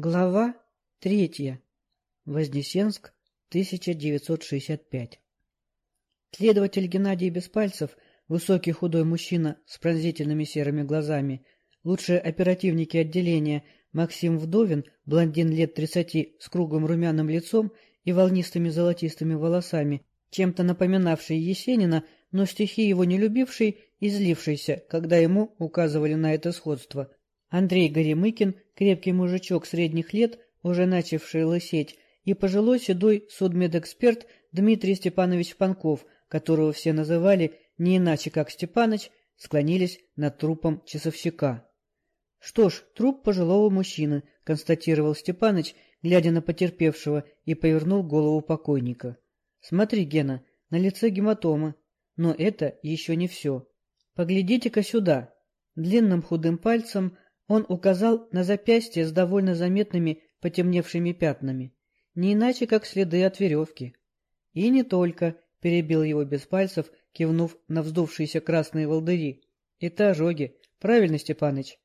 Глава третья. Вознесенск, 1965. Следователь Геннадий Беспальцев, высокий худой мужчина с пронзительными серыми глазами, лучшие оперативники отделения Максим Вдовин, блондин лет тридцати с круглым румяным лицом и волнистыми золотистыми волосами, чем-то напоминавший Есенина, но стихи его не любивший и злившийся, когда ему указывали на это сходство – Андрей Горемыкин, крепкий мужичок средних лет, уже начавший лысеть, и пожилой седой судмедэксперт Дмитрий Степанович Панков, которого все называли не иначе как Степаныч, склонились над трупом часовщика. — Что ж, труп пожилого мужчины, — констатировал Степаныч, глядя на потерпевшего, и повернул голову покойника. — Смотри, Гена, на лице гематома. Но это еще не все. Поглядите-ка сюда. Длинным худым пальцем он указал на запястье с довольно заметными потемневшими пятнами, не иначе, как следы от веревки. И не только, — перебил его без пальцев, кивнув на вздувшиеся красные волдыри. Это ожоги. Правильно, Степаныч.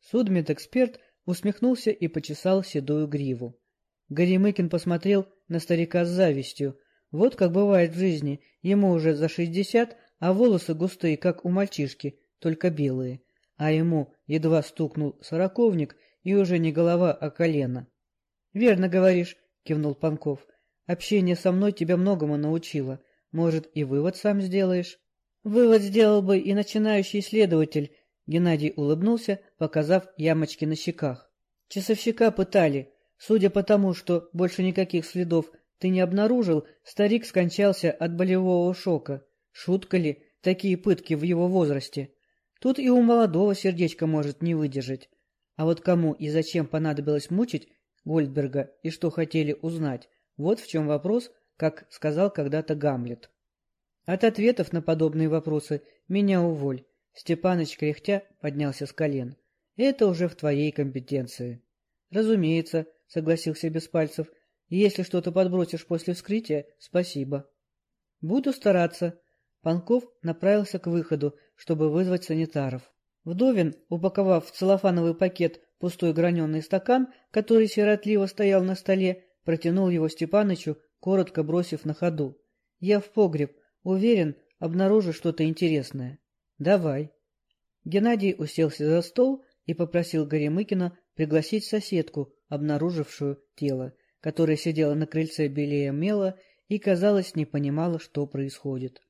Судмедэксперт усмехнулся и почесал седую гриву. Горемыкин посмотрел на старика с завистью. Вот как бывает в жизни, ему уже за шестьдесят, а волосы густые, как у мальчишки, только белые а ему едва стукнул сороковник, и уже не голова, а колено. — Верно говоришь, — кивнул Панков. — Общение со мной тебя многому научило. Может, и вывод сам сделаешь? — Вывод сделал бы и начинающий следователь, — Геннадий улыбнулся, показав ямочки на щеках. — Часовщика пытали. Судя по тому, что больше никаких следов ты не обнаружил, старик скончался от болевого шока. Шутка ли, такие пытки в его возрасте? — Тут и у молодого сердечко может не выдержать. А вот кому и зачем понадобилось мучить Гольдберга и что хотели узнать, вот в чем вопрос, как сказал когда-то Гамлет. От ответов на подобные вопросы меня уволь. Степаныч кряхтя поднялся с колен. Это уже в твоей компетенции. Разумеется, согласился Беспальцев. Если что-то подбросишь после вскрытия, спасибо. Буду стараться, Панков направился к выходу, чтобы вызвать санитаров. Вдовин, упаковав в целлофановый пакет пустой граненый стакан, который сиротливо стоял на столе, протянул его Степанычу, коротко бросив на ходу. — Я в погреб. Уверен, обнаружу что-то интересное. — Давай. Геннадий уселся за стол и попросил Горемыкина пригласить соседку, обнаружившую тело, которая сидела на крыльце белее мела и, казалось, не понимала, что происходит.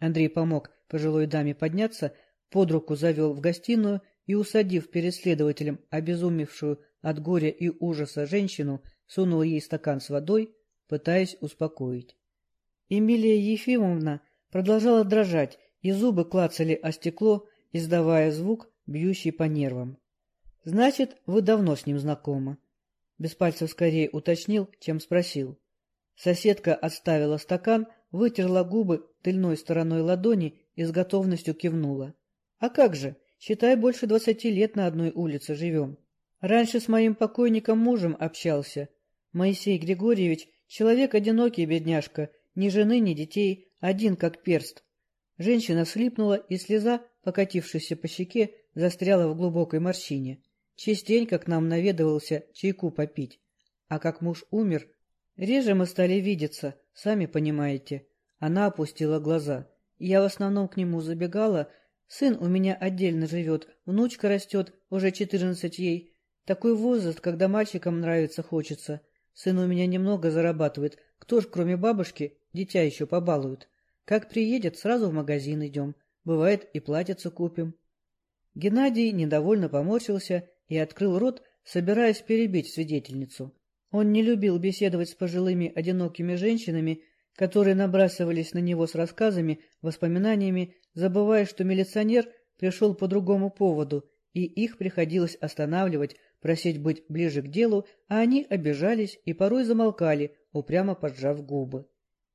Андрей помог пожилой даме подняться, под руку завел в гостиную и, усадив перед следователем обезумевшую от горя и ужаса женщину, сунул ей стакан с водой, пытаясь успокоить. Эмилия Ефимовна продолжала дрожать, и зубы клацали о стекло, издавая звук, бьющий по нервам. — Значит, вы давно с ним знакомы? Беспальцев скорее уточнил, чем спросил. Соседка отставила стакан, вытерла губы тыльной стороной ладони и с готовностью кивнула. — А как же, считай, больше двадцати лет на одной улице живем. Раньше с моим покойником мужем общался. Моисей Григорьевич — человек одинокий, бедняжка, ни жены, ни детей, один как перст. Женщина слипнула, и слеза, покатившаяся по щеке, застряла в глубокой морщине. Частенько к нам наведывался чайку попить. А как муж умер, реже мы стали видеться, сами понимаете. Она опустила глаза. Я в основном к нему забегала. Сын у меня отдельно живет, внучка растет, уже четырнадцать ей. Такой возраст, когда мальчикам нравится хочется. Сын у меня немного зарабатывает. Кто ж, кроме бабушки, дитя еще побалует. Как приедет, сразу в магазин идем. Бывает, и платьице купим. Геннадий недовольно поморщился и открыл рот, собираясь перебить свидетельницу. Он не любил беседовать с пожилыми одинокими женщинами, которые набрасывались на него с рассказами, воспоминаниями, забывая, что милиционер пришел по другому поводу, и их приходилось останавливать, просить быть ближе к делу, а они обижались и порой замолкали, упрямо поджав губы.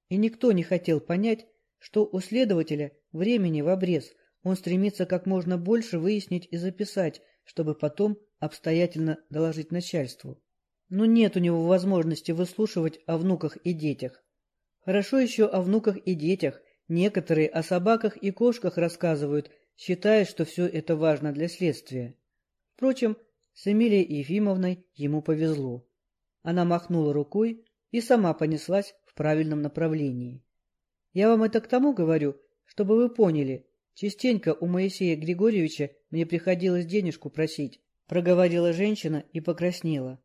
И никто не хотел понять, что у следователя времени в обрез, он стремится как можно больше выяснить и записать, чтобы потом обстоятельно доложить начальству. Но нет у него возможности выслушивать о внуках и детях. Хорошо еще о внуках и детях. Некоторые о собаках и кошках рассказывают, считая, что все это важно для следствия. Впрочем, С Эмилией Ефимовной ему повезло. Она махнула рукой и сама понеслась в правильном направлении. Я вам это к тому говорю, чтобы вы поняли, частенько у Моисея Григорьевича мне приходилось денежку просить, проговорила женщина и покраснела.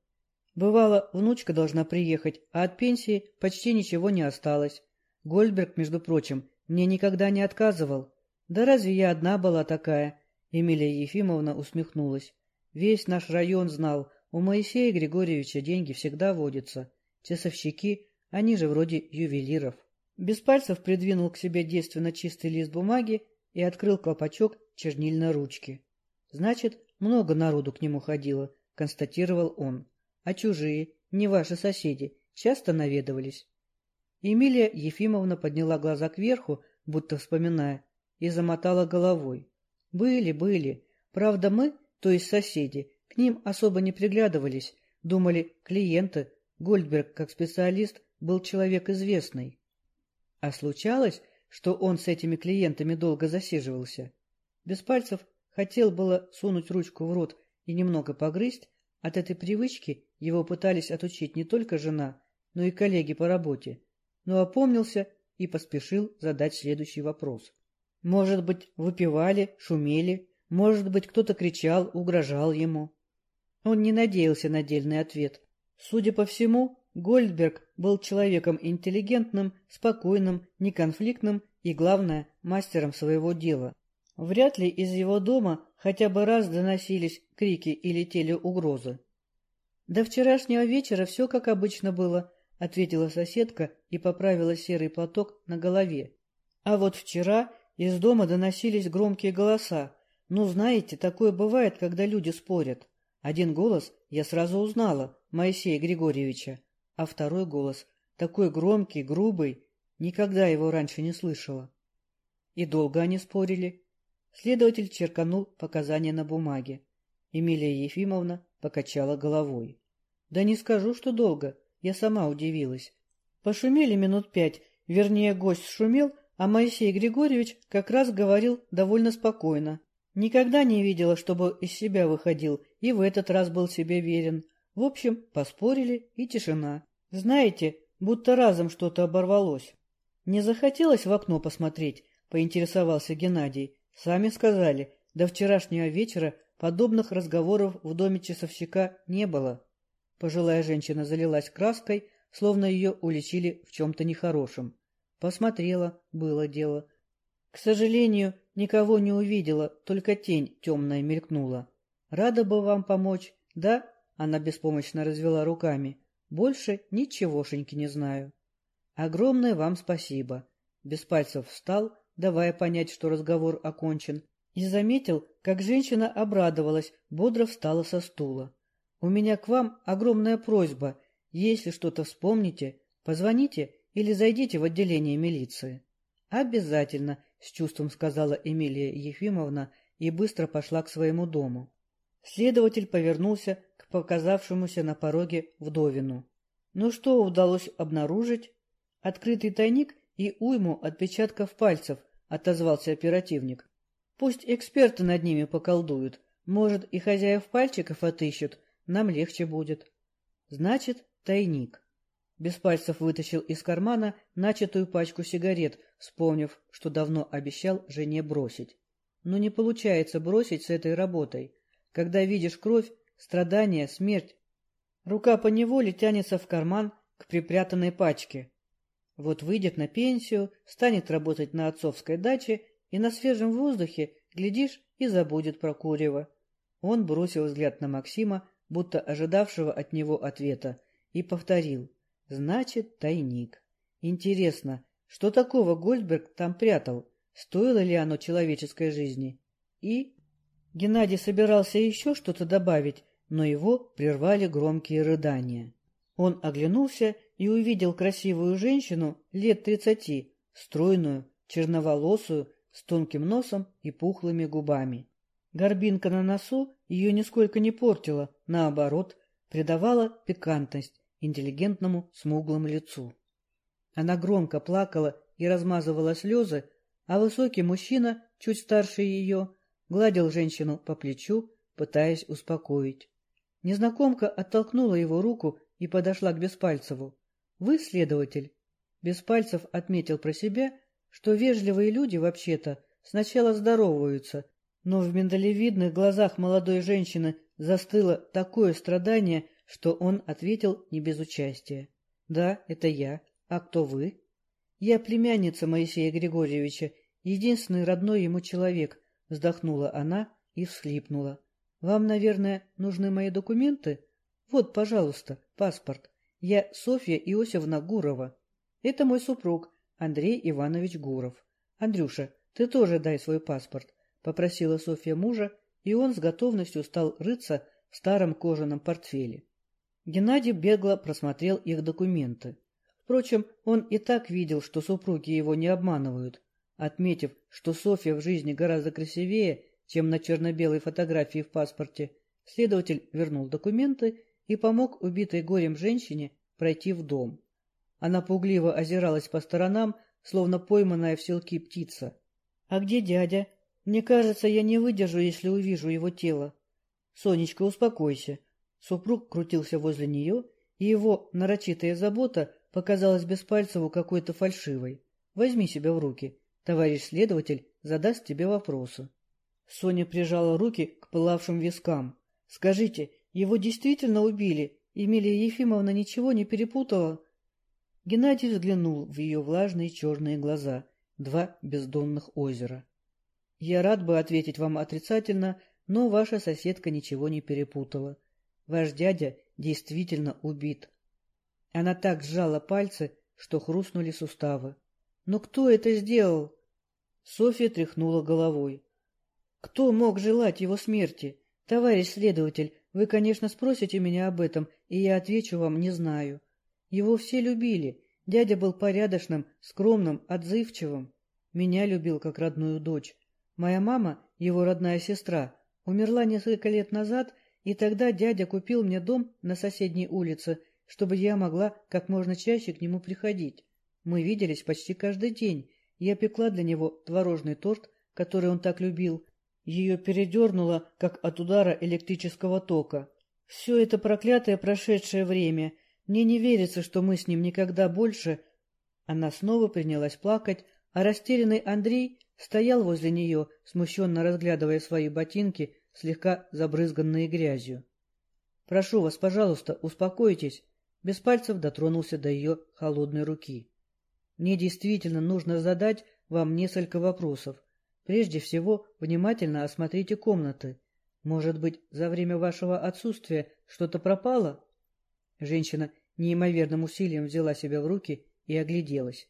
Бывало, внучка должна приехать, а от пенсии почти ничего не осталось. Гольдберг, между прочим, мне никогда не отказывал. Да разве я одна была такая? Эмилия Ефимовна усмехнулась. Весь наш район знал, у Моисея Григорьевича деньги всегда водятся. Часовщики, они же вроде ювелиров. Без пальцев придвинул к себе действенно чистый лист бумаги и открыл колпачок чернильной ручки. Значит, много народу к нему ходило, констатировал он. А чужие, не ваши соседи, часто наведывались. Эмилия Ефимовна подняла глаза кверху, будто вспоминая, и замотала головой. Были, были. Правда, мы, то есть соседи, к ним особо не приглядывались, думали, клиенты, Гольдберг, как специалист, был человек известный. А случалось, что он с этими клиентами долго засиживался. Без пальцев хотел было сунуть ручку в рот и немного погрызть, от этой привычки его пытались отучить не только жена, но и коллеги по работе, но опомнился и поспешил задать следующий вопрос. Может быть, выпивали, шумели, может быть, кто-то кричал, угрожал ему. Он не надеялся на дельный ответ. Судя по всему, Гольдберг был человеком интеллигентным, спокойным, неконфликтным и, главное, мастером своего дела. Вряд ли из его дома хотя бы раз доносились крики и летели угрозы. До вчерашнего вечера все как обычно было, — ответила соседка и поправила серый платок на голове. А вот вчера из дома доносились громкие голоса. Ну, знаете, такое бывает, когда люди спорят. Один голос я сразу узнала, Моисея Григорьевича, а второй голос, такой громкий, грубый, никогда его раньше не слышала. И долго они спорили. Следователь черканул показания на бумаге. Эмилия Ефимовна покачала головой. — Да не скажу, что долго. Я сама удивилась. Пошумели минут пять, вернее, гость шумел, а Моисей Григорьевич как раз говорил довольно спокойно. Никогда не видела, чтобы из себя выходил, и в этот раз был себе верен. В общем, поспорили, и тишина. Знаете, будто разом что-то оборвалось. Не захотелось в окно посмотреть, поинтересовался Геннадий. Сами сказали, до вчерашнего вечера Подобных разговоров в доме часовщика не было. Пожилая женщина залилась краской, словно ее уличили в чем-то нехорошем. Посмотрела, было дело. К сожалению, никого не увидела, только тень темная мелькнула. Рада бы вам помочь, да? Она беспомощно развела руками. Больше ничегошеньки не знаю. Огромное вам спасибо. Без пальцев встал, давая понять, что разговор окончен, и заметил, как женщина обрадовалась, бодро встала со стула. — У меня к вам огромная просьба. Если что-то вспомните, позвоните или зайдите в отделение милиции. — Обязательно, — с чувством сказала Эмилия Ефимовна и быстро пошла к своему дому. Следователь повернулся к показавшемуся на пороге вдовину. Ну что удалось обнаружить? Открытый тайник и уйму отпечатков пальцев, — отозвался оперативник. Пусть эксперты над ними поколдуют. Может, и хозяев пальчиков отыщут. Нам легче будет. Значит, тайник. Без пальцев вытащил из кармана начатую пачку сигарет, вспомнив, что давно обещал жене бросить. Но не получается бросить с этой работой. Когда видишь кровь, страдания, смерть, рука поневоле тянется в карман к припрятанной пачке. Вот выйдет на пенсию, станет работать на отцовской даче и на свежем воздухе, глядишь, и забудет про курево. Он бросил взгляд на Максима, будто ожидавшего от него ответа, и повторил. Значит, тайник. Интересно, что такого Гольдберг там прятал? Стоило ли оно человеческой жизни? И... Геннадий собирался еще что-то добавить, но его прервали громкие рыдания. Он оглянулся и увидел красивую женщину лет тридцати, стройную, черноволосую, с тонким носом и пухлыми губами. Горбинка на носу ее нисколько не портила, наоборот, придавала пикантность интеллигентному смуглому лицу. Она громко плакала и размазывала слезы, а высокий мужчина, чуть старше ее, гладил женщину по плечу, пытаясь успокоить. Незнакомка оттолкнула его руку и подошла к Беспальцеву. — Вы следователь? Беспальцев отметил про себя, что вежливые люди, вообще-то, сначала здороваются, но в миндалевидных глазах молодой женщины застыло такое страдание, что он ответил не без участия. — Да, это я. А кто вы? — Я племянница Моисея Григорьевича, единственный родной ему человек, — вздохнула она и всхлипнула. — Вам, наверное, нужны мои документы? Вот, пожалуйста, паспорт. Я Софья Иосифовна Гурова. Это мой супруг, Андрей Иванович Гуров. Андрюша, ты тоже дай свой паспорт, — попросила Софья мужа, и он с готовностью стал рыться в старом кожаном портфеле. Геннадий бегло просмотрел их документы. Впрочем, он и так видел, что супруги его не обманывают. Отметив, что Софья в жизни гораздо красивее, чем на черно-белой фотографии в паспорте, следователь вернул документы и помог убитой горем женщине пройти в дом. Она пугливо озиралась по сторонам, словно пойманная в селки птица. — А где дядя? Мне кажется, я не выдержу, если увижу его тело. — Сонечка, успокойся. Супруг крутился возле нее, и его нарочитая забота показалась Беспальцеву какой-то фальшивой. Возьми себя в руки. Товарищ следователь задаст тебе вопросы. Соня прижала руки к пылавшим вискам. — Скажите, его действительно убили? Эмилия Ефимовна ничего не перепутала? Геннадий взглянул в ее влажные черные глаза, два бездонных озера. — Я рад бы ответить вам отрицательно, но ваша соседка ничего не перепутала. Ваш дядя действительно убит. Она так сжала пальцы, что хрустнули суставы. — Но кто это сделал? Софья тряхнула головой. — Кто мог желать его смерти? Товарищ следователь, вы, конечно, спросите меня об этом, и я отвечу вам «не знаю». Его все любили. Дядя был порядочным, скромным, отзывчивым. Меня любил как родную дочь. Моя мама, его родная сестра, умерла несколько лет назад, и тогда дядя купил мне дом на соседней улице, чтобы я могла как можно чаще к нему приходить. Мы виделись почти каждый день. Я пекла для него творожный торт, который он так любил. Ее передернуло, как от удара электрического тока. Все это проклятое прошедшее время — мне не верится, что мы с ним никогда больше... Она снова принялась плакать, а растерянный Андрей стоял возле нее, смущенно разглядывая свои ботинки, слегка забрызганные грязью. — Прошу вас, пожалуйста, успокойтесь. Без пальцев дотронулся до ее холодной руки. — Мне действительно нужно задать вам несколько вопросов. Прежде всего, внимательно осмотрите комнаты. Может быть, за время вашего отсутствия что-то пропало? Женщина неимоверным усилием взяла себя в руки и огляделась.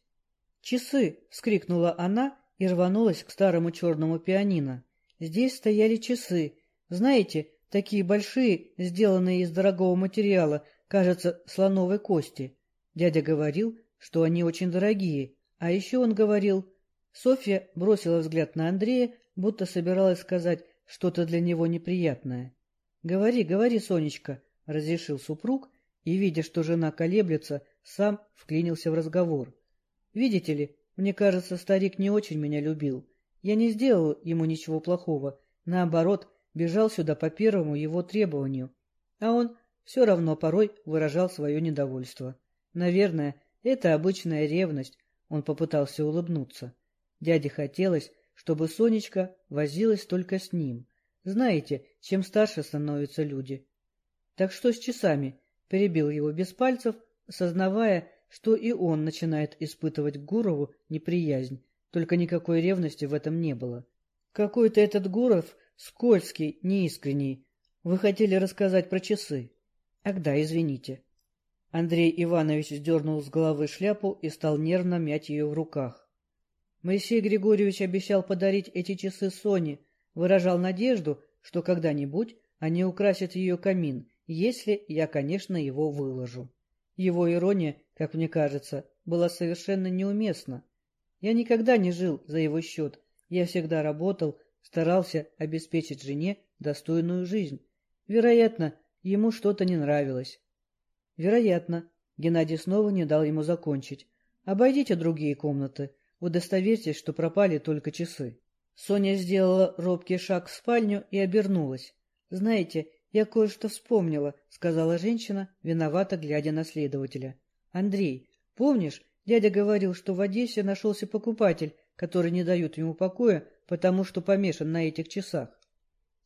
«Часы!» — вскрикнула она и рванулась к старому черному пианино. Здесь стояли часы. Знаете, такие большие, сделанные из дорогого материала, кажется, слоновой кости. Дядя говорил, что они очень дорогие, а еще он говорил... Софья бросила взгляд на Андрея, будто собиралась сказать что-то для него неприятное. — Говори, говори, Сонечка, — разрешил супруг и, видя, что жена колеблется, сам вклинился в разговор. «Видите ли, мне кажется, старик не очень меня любил. Я не сделал ему ничего плохого, наоборот, бежал сюда по первому его требованию. А он все равно порой выражал свое недовольство. Наверное, это обычная ревность, он попытался улыбнуться. Дяде хотелось, чтобы Сонечка возилась только с ним. Знаете, чем старше становятся люди. Так что с часами? перебил его без пальцев, сознавая, что и он начинает испытывать к Гурову неприязнь, только никакой ревности в этом не было. Какой-то этот Гуров скользкий, неискренний. Вы хотели рассказать про часы? Ах да, извините. Андрей Иванович сдернул с головы шляпу и стал нервно мять ее в руках. Моисей Григорьевич обещал подарить эти часы Соне, выражал надежду, что когда-нибудь они украсят ее камин, если я, конечно, его выложу. Его ирония, как мне кажется, была совершенно неуместна. Я никогда не жил за его счет, я всегда работал, старался обеспечить жене достойную жизнь. Вероятно, ему что-то не нравилось. Вероятно, Геннадий снова не дал ему закончить. Обойдите другие комнаты, удостоверьтесь, что пропали только часы. Соня сделала робкий шаг в спальню и обернулась. Знаете, я кое-что вспомнила, — сказала женщина, виновато глядя на следователя. — Андрей, помнишь, дядя говорил, что в Одессе нашелся покупатель, который не дает ему покоя, потому что помешан на этих часах?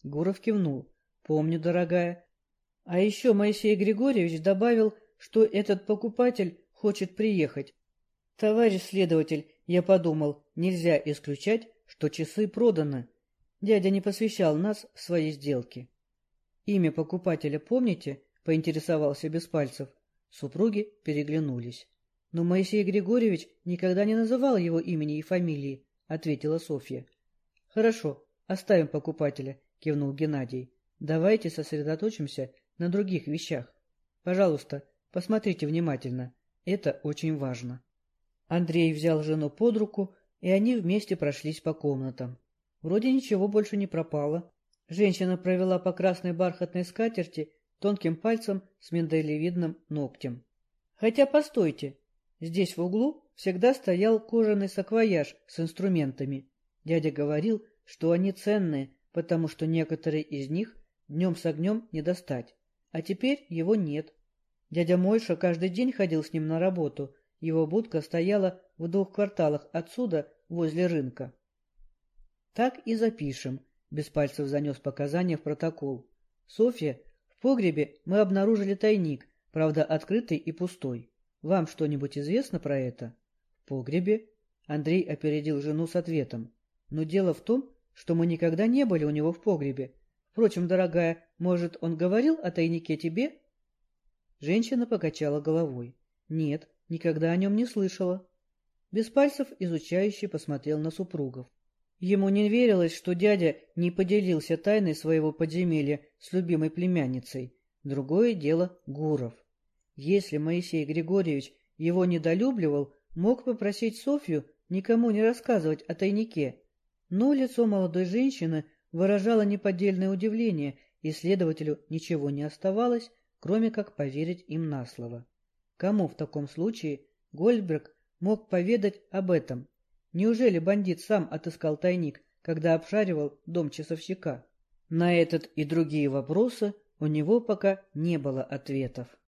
Гуров кивнул. — Помню, дорогая. А еще Моисей Григорьевич добавил, что этот покупатель хочет приехать. Товарищ следователь, я подумал, нельзя исключать, что часы проданы. Дядя не посвящал нас в свои сделки. Имя покупателя помните? — поинтересовался Беспальцев. Супруги переглянулись. — Но Моисей Григорьевич никогда не называл его имени и фамилии, — ответила Софья. — Хорошо, оставим покупателя, — кивнул Геннадий. — Давайте сосредоточимся на других вещах. Пожалуйста, посмотрите внимательно. Это очень важно. Андрей взял жену под руку, и они вместе прошлись по комнатам. Вроде ничего больше не пропало. Женщина провела по красной бархатной скатерти тонким пальцем с миндалевидным ногтем. Хотя, постойте, здесь в углу всегда стоял кожаный саквояж с инструментами. Дядя говорил, что они ценные, потому что некоторые из них днем с огнем не достать. А теперь его нет. Дядя Мойша каждый день ходил с ним на работу. Его будка стояла в двух кварталах отсюда, возле рынка. Так и запишем. Без пальцев занес показания в протокол. Софья, в погребе мы обнаружили тайник, правда, открытый и пустой. Вам что-нибудь известно про это? В погребе? Андрей опередил жену с ответом. Но дело в том, что мы никогда не были у него в погребе. Впрочем, дорогая, может, он говорил о тайнике тебе? Женщина покачала головой. Нет, никогда о нем не слышала. Беспальцев изучающе посмотрел на супругов. Ему не верилось, что дядя не поделился тайной своего подземелья с любимой племянницей. Другое дело Гуров. Если Моисей Григорьевич его недолюбливал, мог попросить Софью никому не рассказывать о тайнике. Но лицо молодой женщины выражало неподдельное удивление, и следователю ничего не оставалось, кроме как поверить им на слово. Кому в таком случае Гольдберг мог поведать об этом? Неужели бандит сам отыскал тайник, когда обшаривал дом часовщика? На этот и другие вопросы у него пока не было ответов.